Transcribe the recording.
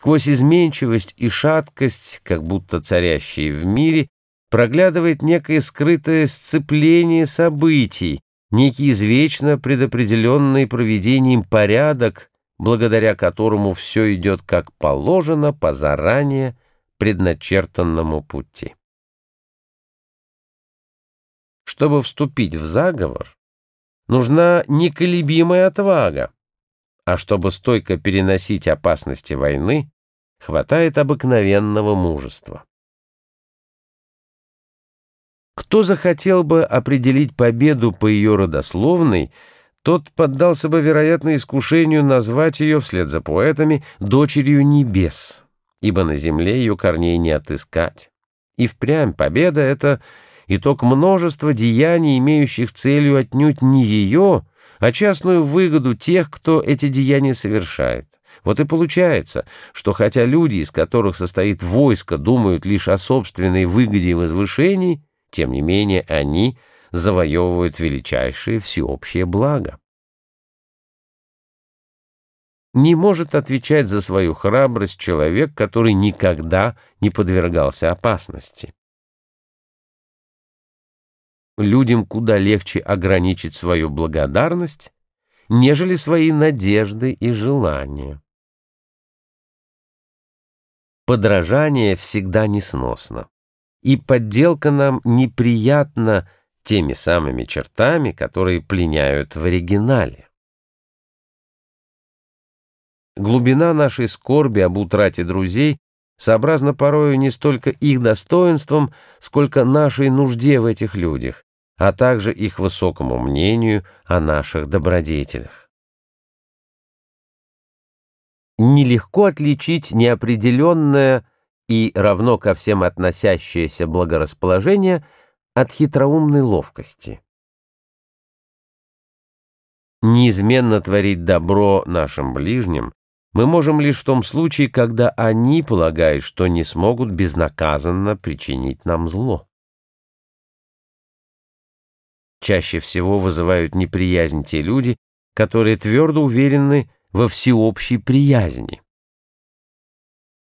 Сквозь изменчивость и шаткость, как будто царящие в мире, проглядывает некое скрытое сцепление событий, некий извечно предопределенный проведением порядок, благодаря которому все идет как положено по заранее предначертанному пути. Чтобы вступить в заговор, нужна неколебимая отвага, а чтобы стойко переносить опасности войны, хватает обыкновенного мужества. Кто захотел бы определить победу по ее родословной, тот поддался бы, вероятно, искушению назвать ее, вслед за поэтами, «дочерью небес», ибо на земле ее корней не отыскать. И впрямь победа — это итог множества деяний, имеющих целью отнюдь не ее, а частную выгоду тех, кто эти деяния совершает. Вот и получается, что хотя люди, из которых состоит войско, думают лишь о собственной выгоде и возвышении, тем не менее они завоевывают величайшее всеобщее благо. Не может отвечать за свою храбрость человек, который никогда не подвергался опасности людям куда легче ограничить свою благодарность, нежели свои надежды и желания. Подражание всегда несносно, и подделка нам неприятна теми самыми чертами, которые пленяют в оригинале. Глубина нашей скорби об утрате друзей сообразно порою не столько их достоинством, сколько нашей нужде в этих людях, а также их высокому мнению о наших добродетелях. Нелегко отличить неопределенное и равно ко всем относящееся благорасположение от хитроумной ловкости. Неизменно творить добро нашим ближним мы можем лишь в том случае, когда они полагают, что не смогут безнаказанно причинить нам зло чаще всего вызывают неприязнь те люди, которые твердо уверены во всеобщей приязни.